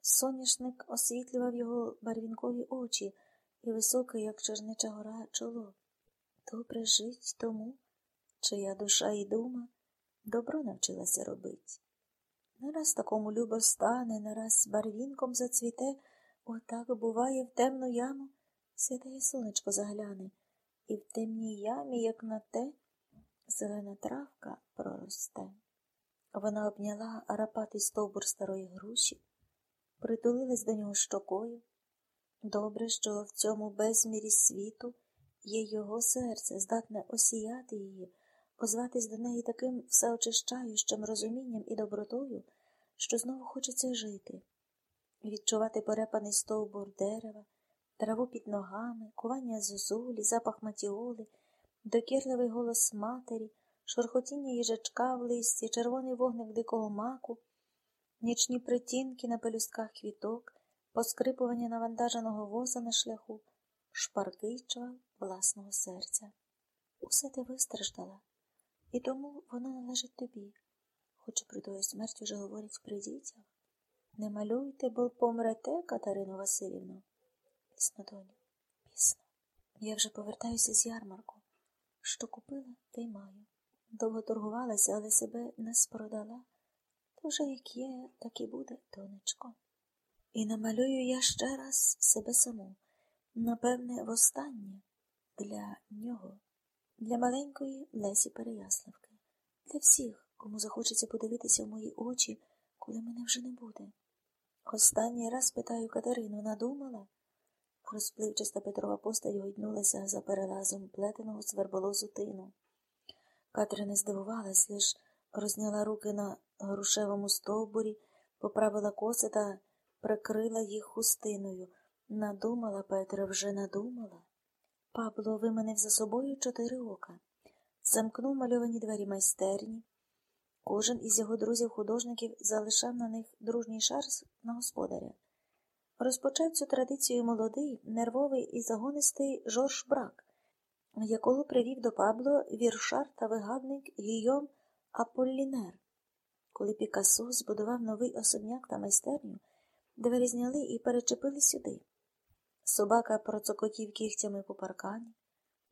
Соняшник освітлював його барвінкові очі і високе, як чернича гора, чоло. Добре жить тому, чия душа і дума добро навчилася робить. Не раз такому любо стане, не раз барвінком зацвіте, отак буває в темну яму, святає сонечко загляне, і в темній ямі, як на те, зелена травка проросте. Вона обняла арапатий стовбур старої груші, притулилась до нього щокою. Добре, що в цьому безмірі світу є його серце, здатне осіяти її, озватись до неї таким всеочищаючим розумінням і добротою, що знову хочеться жити, відчувати порепаний стовбур дерева, траву під ногами, кування зозулі, запах матіоли, докірливий голос матері, шорхотіння їжачка в листі, червоний вогник дикого маку, нічні притінки на пелюстках квіток, поскрипування навантаженого воза на шляху, шпаркий чвал власного серця. Усе ти вистраждала, і тому воно належить тобі. Хоч при твоїй смерті вже говорять при дітях. Не малюйте, бо помрете, Катерину Васильівну. Пісно, доню, пісно. Я вже повертаюся з ярмарку. Що купила, те й маю. Довго торгувалася, але себе не спродала. То вже як є, так і буде, донечко. І намалюю я ще раз себе саму, напевне, востаннє для нього, для маленької Лесі Переяславки, для всіх, кому захочеться подивитися в мої очі, коли мене вже не буде. Останній раз питаю Катерину, надумала? Розпливчаста Петрова постать гойднулася за перелазом плетеного сверболозу тину. Катерина здивувалась, лиш розняла руки на грушевому стовбурі, поправила коси та прикрила їх хустиною. Надумала, Петра, вже надумала. Пабло виманив за собою чотири ока, замкнув мальовані двері майстерні. Кожен із його друзів-художників залишав на них дружній шар на господаря. Розпочав цю традицію молодий, нервовий і загонистий Жорж Брак, якого привів до Пабло віршар та вигадник Гійом Аполлінер. Коли Пікассо збудував новий особняк та майстерню, двері зняли і перечепили сюди. Собака процокотів кігтями по паркані,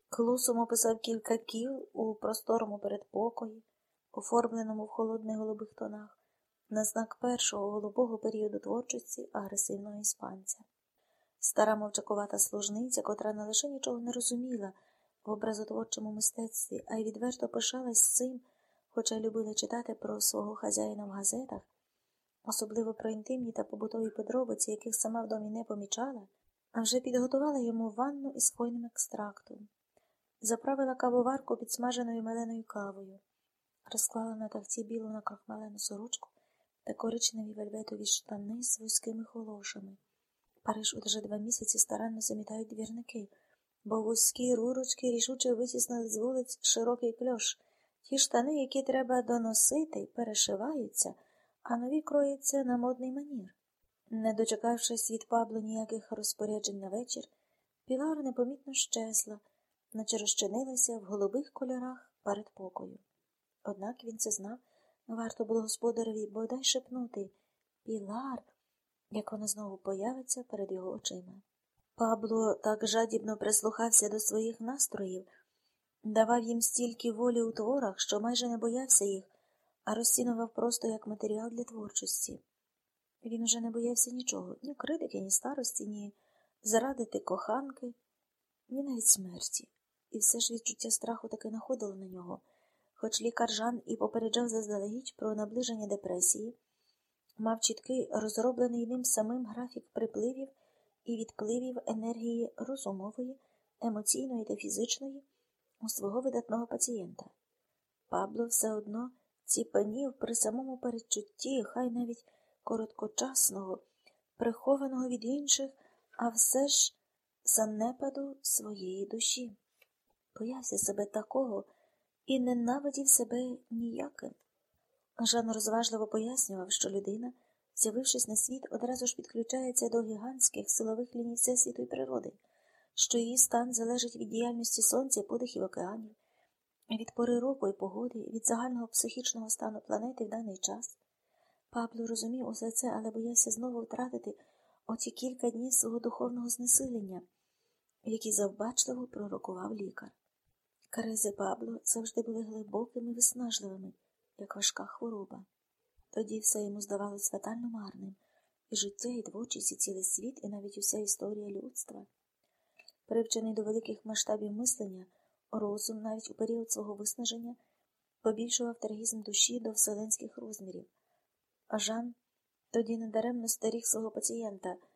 клусом описав кілька кіл у просторому передпокої, оформленому в холодних голубих тонах, на знак першого голубого періоду творчості агресивного іспанця. Стара мовчакувата служниця, котра не лише нічого не розуміла в образотворчому мистецтві, а й відверто пишалась цим, хоча любила читати про свого хазяїна в газетах, особливо про інтимні та побутові подробиці, яких сама в домі не помічала, а вже підготувала йому ванну із хвойним екстрактом, заправила кавоварку підсмаженою меленою кавою, розклала на тавці білу накрахмалену сорочку та коричневі вельветові штани з вузькими холошами. Париж уже два місяці старанно замітають двірники, бо вузькі рурочки рішуче витіснили з вулиць широкий кльош. Ті штани, які треба доносити, перешиваються, а нові кроються на модний манір. Не дочекавшись від Пабло ніяких розпоряджень на вечір, Пілар непомітно щезла, наче розчинилася в голубих кольорах перед покою. Однак він це знав, варто було господареві бодай шепнути Пілар, як вона знову появиться перед його очима. Пабло так жадібно прислухався до своїх настроїв, давав їм стільки волі у творах, що майже не боявся їх, а розцінував просто як матеріал для творчості. Він уже не боявся нічого, ні критики, ні старості, ні зарадити коханки, ні навіть смерті. І все ж відчуття страху таки находило на нього, хоч лікар Жан і попереджав заздалегідь про наближення депресії, мав чіткий розроблений ним самим графік припливів і відпливів енергії розумової, емоційної та фізичної у свого видатного пацієнта. Пабло все одно ціпанів при самому передчутті, хай навіть короткочасного, прихованого від інших, а все ж занепаду своєї душі. Боявся себе такого і ненавидів себе ніяким. Жан розважливо пояснював, що людина, з'явившись на світ, одразу ж підключається до гігантських силових ліній всесвіту і природи, що її стан залежить від діяльності сонця, подихів океанів, від пори року і погоди, від загального психічного стану планети в даний час. Пабло розумів усе це, але боявся знову втратити оті кілька днів свого духовного знесилення, які завбачливо пророкував лікар. Карези Пабло завжди були глибокими і виснажливими, як важка хвороба. Тоді все йому здавалось фатально марним, і життя, і творчість, і цілий світ, і навіть уся історія людства. Привчений до великих масштабів мислення, розум, навіть у період свого виснаження, побільшував трагізм душі до вселенських розмірів. А Жан тоді недаремно старіг свого пацієнта,